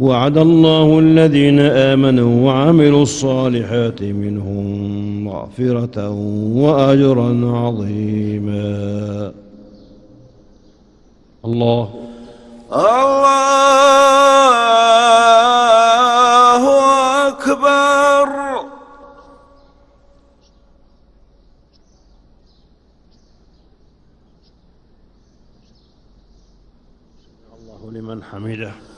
وعد الله الذين آمنوا وعملوا الصالحات منهم مغفرة وأجرا عظيما. الله. الله أكبر. الله لمن حمده.